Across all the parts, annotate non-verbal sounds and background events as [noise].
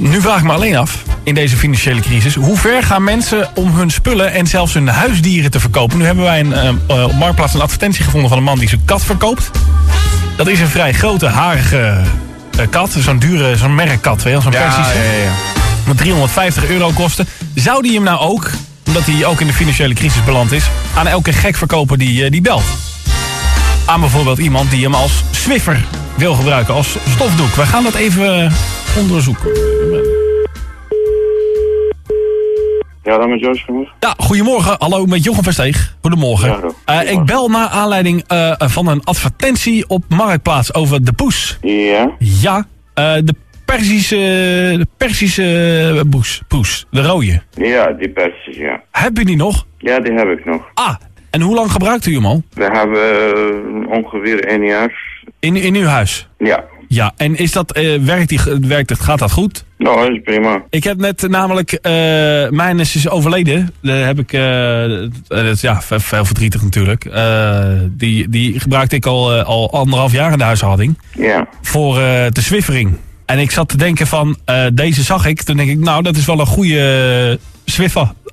Nu vraag ik me alleen af, in deze financiële crisis... hoe ver gaan mensen om hun spullen en zelfs hun huisdieren te verkopen? Nu hebben wij een, eh, eh, op Marktplaats een advertentie gevonden van een man die zijn kat verkoopt. Dat is een vrij grote, harige eh, kat. Zo'n dure, zo'n merkkat, weet je wel, zo'n Persische. Wat 350 euro kosten. Zou die hem nou ook, omdat hij ook in de financiële crisis beland is... aan elke gek verkopen die, die belt? Aan bijvoorbeeld iemand die hem als Swiffer wil gebruiken, als stofdoek. We gaan dat even onderzoeken. Ja, dan met Joost genoeg. Ja, goedemorgen. Hallo, met Jochem Versteeg. Goedemorgen. Ja. Eh, ik bel naar aanleiding eh, van een advertentie op Marktplaats over de poes. Ja, Ja, eh, de Persische, de Persische poes, poes, de rode. ja, die persjes, ja. Heb u die nog? Ja, die heb ik nog. Ah, en hoe lang gebruikt u hem al? We hebben ongeveer één jaar. In, in uw huis? Ja, Ja, en is dat, eh, werkt, die, werkt het, gaat dat goed? nou, dat is prima. Ik heb net namelijk, eh mijn is overleden. Daar heb ik, eh, dat is, ja, ve- veel verdrietig natuurlijk. Die, die gebruikte ik al, al anderhalf jaar in de huishouding. Ja, Voor de Zwiffering. En ik zat te denken van, deze zag ik. Toen denk ik, nou, dat is wel een goede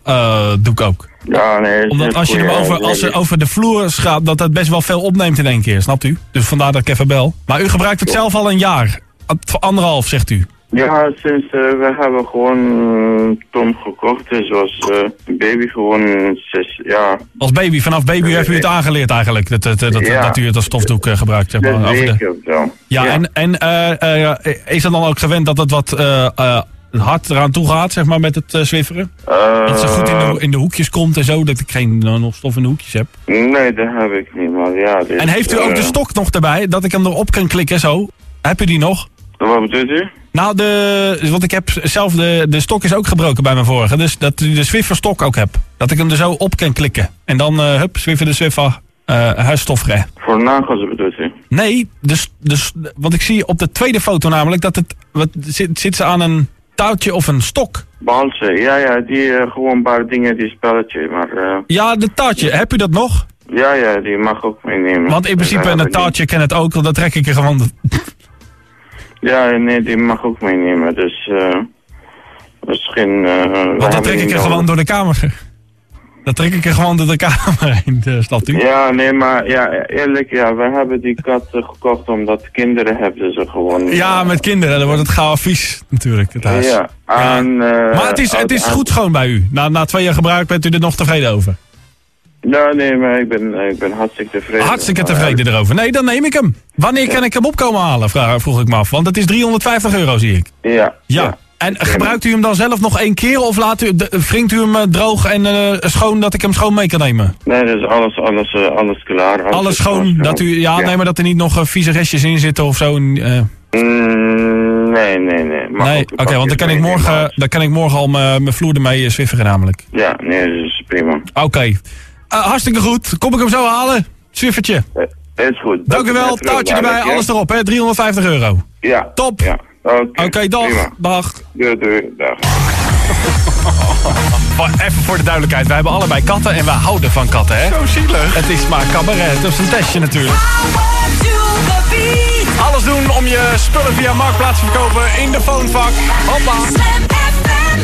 Zwiffer eh doek ook. ja, nee. Omdat als je hem over, als die- over de vloer gaat, dat dat best wel veel opneemt in één keer, snapt u? Dus vandaar dat ik even bel. Maar u gebruikt het zelf al een jaar. Anderhalf, zegt u. Ja, sinds eh, we hebben gewoon eh, Tom gekocht. Dus was baby gewoon zes, ja, Als baby, vanaf baby heeft u het aangeleerd eigenlijk. Dat, dat, dat, Ja. dat u het als stofdoek gebruikt. Zeg maar, over de... zo. Ja, en, en is het dan ook gewend dat het wat hard eraan toe gaat, zeg maar, met het eh, zwifferen? Eh, Dat zo goed in de, in de hoekjes komt en zo, dat ik geen eh, nog stof in de hoekjes heb. Nee, dat heb ik niet, maar ja. dit, En heeft u ook de stok nog erbij, dat ik hem erop kan klikken zo? Heb u die nog? Wat bedoelt u? Nou, de, want ik heb zelf de, de stok is ook gebroken bij mijn vorige. Dus dat u de Swiffer stok ook heb. Dat ik hem er zo op kan klikken. En dan, eh hup, Swiffer de Swiffer, eh huisstofre. Voor nagels bedoelt u? Nee, dus, dus, want ik zie op de tweede foto namelijk dat het, wat, zit, zit ze aan een touwtje of een stok. Balsen, ja, ja, die eh, gewoon een paar dingen, die spelletje. Maar eh, Ja, de touwtje, heb u dat nog? ja, ja, die mag ook meenemen. Want in principe een touwtje ken het ook, want dat trek ik er gewoon... Ja, nee, die mag ook meenemen. Dus eh geen... eh, Want dat trek ik er gewoon door de kamer. Dat trek ik er gewoon door de kamer heen, eh, snapt u? Ja, nee, maar ja, eerlijk, ja, we hebben die kat eh, gekocht omdat kinderen hebben ze gewoon. Ja, eh, met kinderen, dan wordt het gauw vies natuurlijk, het huis. Ja, en, eh, Maar het is, het is aan- goed schoon bij u. Na, na twee jaar gebruik bent u er nog tevreden over. Ja, nee, maar ik ben, eh, ik ben hartstikke tevreden. Hartstikke tevreden erover. Nee, dan neem ik hem. Wanneer kan ik hem opkomen halen, vraag, vroeg ik me af. Want het is 350 euro, zie ik. eh, Ja. Ja. En gebruikt u hem dan zelf nog één keer of laat u, de- wringt u hem eh, droog en eh, schoon dat ik hem schoon mee kan nemen? Nee, dus alles, alles, eh, alles klaar. Alles schoon, dat u, ja, nee, maar dat er niet nog vieze restjes in zitten of zo. Mm, nee, nee, nee. Nee, oké, want dan kan, ik morgen, dan kan ik morgen al mijn vloer ermee zwifferen namelijk. Ja, nee, dat is prima. Oké. Hartstikke goed. Kom ik hem zo halen? Zwiffertje. Is goed. Dank u wel. Touwtje erbij, alles erop, hè? 350 euro. Ja. Top. Ja. Oké, dag. Prima. Dag. Doei, doei. Dag. [laughs] Even voor de duidelijkheid, wij hebben allebei katten en wij houden van katten, hè? Zo zielig. Het is maar cabaret, dat is een testje natuurlijk. Alles doen om je spullen via Marktplaats te verkopen in de phonevak. Hoppa. Slam